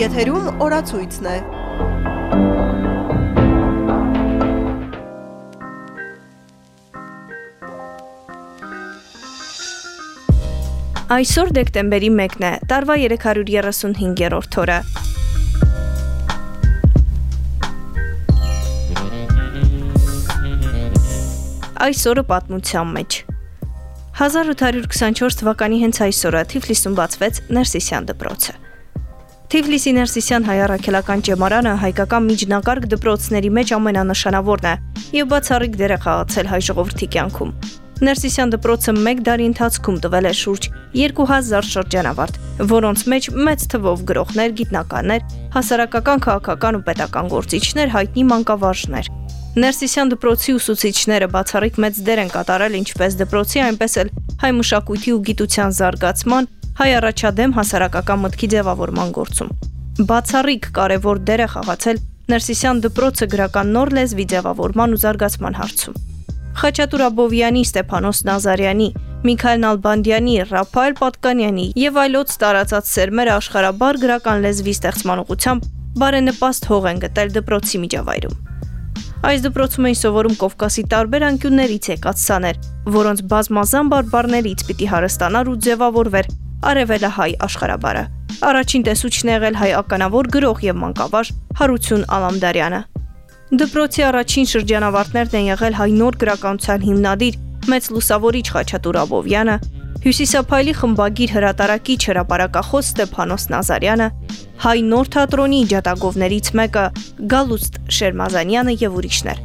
Եթերում օրացույցն է։ Այսօր դեկտեմբերի 1-ն է, տարվա 335-րդ օրը։ Այսօրը պատմության մեջ 1824 թվականի հենց այսօրը Թիֆլիսում բացվեց Ներսիսյան դպրոցը։ Թիֆլիսի Ներսիսյան հայ առաքելական ճեմարանը հայկական միջնակարգ դպրոցների մեջ ամենանշանավորն է եւ բացառիկ դեր է խաղացել հայ ժողովրդի կյանքում։ Ներսիսյան դպրոցը 1 տարի ընթացքում տվել է շուրջ 2000 շրջանավարտ, որոնց մեջ մեծ թվով գրողներ, գիտնականներ, հասարակական, քաղաքական ու պետական գործիչներ, հայտնի մանկավարժներ։ Ներսիսյան դպրոցի ուսուցիչները բացառիկ մեծ դեր են կատարել ինչպես դպրոցի, այնպես էլ հայ մշակույթի ու գիտության զարգացման, հայ առաջադեմ հասարակական մտքի ձևավորման գործում։ Բացառիկ կարևոր դեր է խաղացել Ներսիսյան դպրոցը գրական նոր լեզվի ձևավորման ու զարգացման հարցում։ Խաչատուր Աբովյանի, Ստեփանոս Նազարյանի, Միքայել Նալբանդյանի, Ռափայել Պատկանյանի եւ այլոց տարածած սերմերը աշխարաբար գրական լեզվի ստեղծման ուղղությամբ բարենպաստ հող են գտել դպրոցի միջավայրում։ Այս դպրոցում էին սովորում Կովկասի տարբեր անկյուններից եկած սաներ, որոնց բազմազան բարբառներից պիտի հարստանար ու ձևավորվեր արևելահայ աշխարաբարը։ Առաջին տեսուչն եղել հայ ականավոր գրող եւ մանկավար Հարություն Ալամդարյանը։ Դպրոցի առաջին շրջանավարտներն են եղել հայ նոր գրականության հիմնադիր մեծ լուսավորիչ Խաչատուր Աբովյանը, Հյուսիսափայլի խմբագիր հրատարակիչ հրապարակախոս Ստեփանոս Նազարյանը, հայ նոր թատրոնի ջատագովներից մեկը Գալուստ Շերմազանյանը եւ ուրիշներ։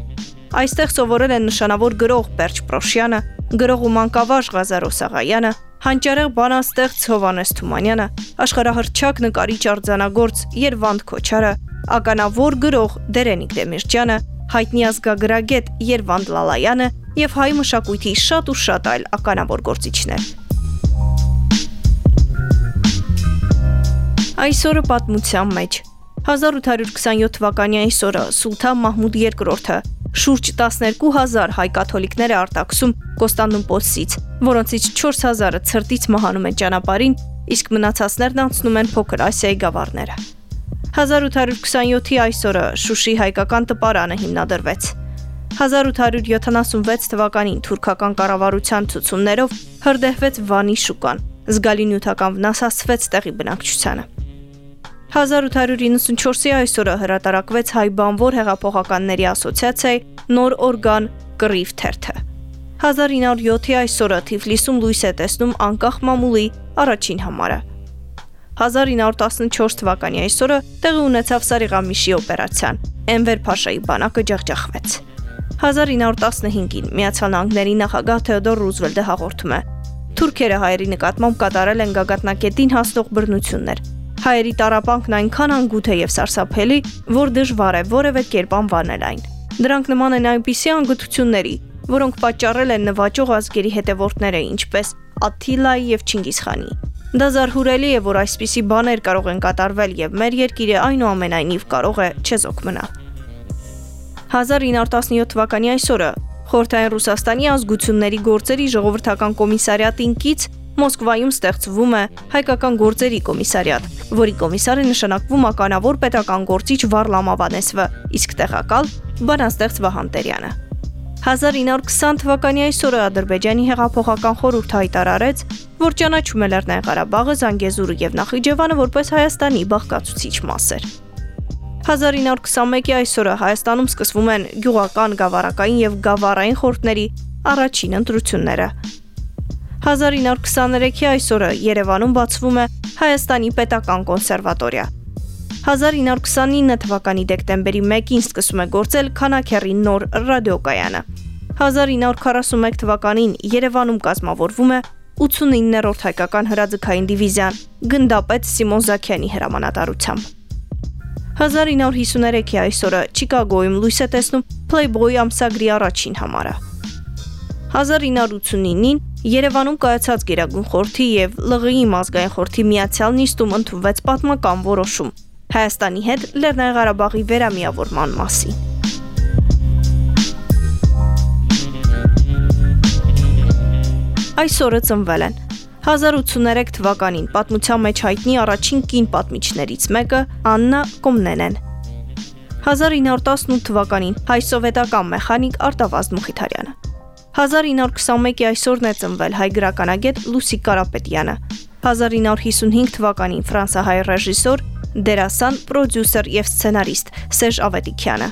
Այստեղ սովորել են նշանավոր գրող Պերճ Պրոշյանը, գրող ու մանկավարժ Ղազար Օսաղայանը, հանճարեղ բանաստեղծ Հովանես Թումանյանը, աշխարհահռչակ նկարիչ արձանագործ Երվանդ Քոչարը, ականավոր գրող Դերենիկ Դեմիրճյանը, հայտնի ազգագրագետ Երվանդ Լալայանը եւ հայ մշակույթի շատ ու շատ այլ ականավոր գործիչներ։ Այսօրը պատմության մեջ 1827 թվականի այսօրը Սուլթան Մահմուդ II-ը շուրջ 12000 հայ կաթոլիկներ է արտաքսում Կոստանդնուպոլսից, որոնցից 4000-ը ցրտից մահանում են ճանապարհին, իսկ մնացածներն անցնում են Փոքր Ասիայի գավառները։ 1827-ի այսօրը Շուշի հայկական տպարանը հիմնադրվեց։ 1876 թվականին թուրքական կառավարության ցուցումներով հրդեհվեց Վանի շուկան, զգալի նյութական վնաս հասցվեց տեղի բնակչությանը։ 1894-ի այսօրը հրատարակվեց հայ բանվոր հեղափոխականների ասոցիացիայի նոր օրգան կռիվ թերթը։ 1907-ի այսօրը Թիֆլիսում լույս է տեսնում անկախ մամուլի առաջին համարը։ 1914 թվականի այսօրը տեղի ունեցավ Սարիղամիշի օպերացիան։ Էնվեր Փաշայի բանակը ջախջախվեց։ 1915-ին Միացյալ Նահանգների նախագահ Թեոդոր Ռուզվելտը հաղորդում է. Թուրքերը հայերի նկատմամբ կատարել են գագաթնակետին հասնող բռնություններ, Հայերի տարապանքն այնքան անգութ է եւ սարսափելի, որ դժվար է որևէ կերպ անվանել այն։ Դրանք նման են այնպիսի անգութությունների, որոնք պատճառել են նվաճող ազգերի հետևորդները, ինչպես Աթիլայի եւ Չինգիսխանի։ Դա զարհուրելի է, որ այսպիսի բաներ կարող են կատարվել եւ մեր երկիրը այնուամենայնիվ կարող է չեզոք մնալ։ 1917 թվականի այսօրը Խորհրդային Ռուսաստանի ազգությունների գործերի ժողովրդական կոմիսարիատին կից Մոսկվայում ստեղծվում է հայկական գործերի կոմիսարիատ, որի կոմիսարը նշանակվում ականավոր պետական գործիչ Վարլամ Ավանեսվը, իսկ տեղակալ բանաստեղծ Վահան Տերյանը։ 1920 թվականի այսօրը Ադրբեջանի հեղափոխական խորհուրդ հայտարարեց, որ ճանաչում է Լեռնային Ղարաբաղը, Զանգեզուրը եւ Նախիջևանը որպես Հայաստանի բաղկացուցիչ մասեր։ 1921-ի այսօրը Հայաստանում սկսվում են գյուղական, գավառակային եւ գավառային խորհուրդների առաջին ընտրությունները։ 1923-ի այսօրը Երևանում բացվում է Հայաստանի Պետական կոնսերվատորիա։ 1929 թվականի դեկտեմբերի 1-ին սկսում է գործել Քանաքեռի նոր ռադիոկայանը։ 1941 թվականին Երևանում կազմավորվում է 89-րդ հայկական հրաձգային դիվիզիան գնդապետ Սիմոն Զաքյանի հրամանատարությամբ։ 1953-ի այսօրը Չիկագոյում լույս է տեսնում Playboy ամսագրի առաջին համարը։ 1989-ին Երևանում կայացած Գերագույն խորհրդի եւ ԼՂԻ մազգային խորհրդի միացյալ նիստում ընդունվեց պատմական որոշում Հայաստանի հետ Լեռնային Ղարաբաղի վերամիավորման մասին։ Այսօրը ծնվել են 1083 թվականին պատմության մեջ հայտնի առաջին կին պատմիչներից մեկը Աննա Կոմնեն են։ 1918 թվականին հայ սովետական մեխանիկ Արտավազդ Մխիթարյանը։ 1921-ի այսօրն է ծնվել հայ գրականագետ Լուսի Կարապետյանը։ 1955 թվականին ֆրանսահայ ռեժիսոր, դերասան, պրոդյուսեր եւ սցենարիստ Սերժ Ավետիքյանը։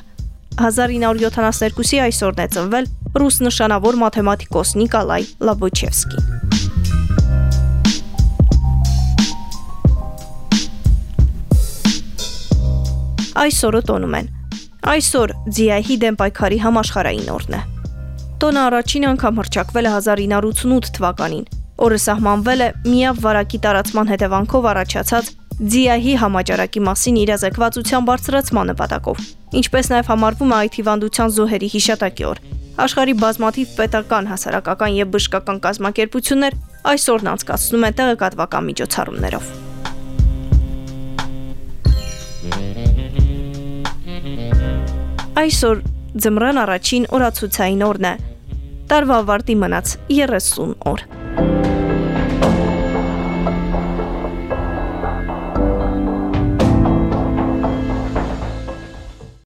1972-ի այսօրն է ծնվել ռուս նշանավոր մաթեմատիկոս Նիկոլայ Լաբոչևսկին։ այսօրը տոնում են։ Այսօր Ձիայի դեմ պայքարի համաշխարհային օրն է։ Տոնը առաջին անգամ հռչակվել է 1988 թվականին։ Օրը սահմանվել է միավ վարակի տարածման հետևանքով առաջացած Ձիայի համաճարակի մասին իրազեկվածության բարձրացման նպատակով, ինչպես նաև համարվում է այդ հիվանդության զոհերի հիշատակի օր։ Աշխարի բազմաթիվ պետական, հասարակական եւ բժշկական կազմակերպություններ այսօրն անցկացնում են տեղեկատվական միջոցառումներով։ Այսօր ձմռան առաջին օրացուցային օրն է։ Տարվա ավարտի մնաց 30 օր։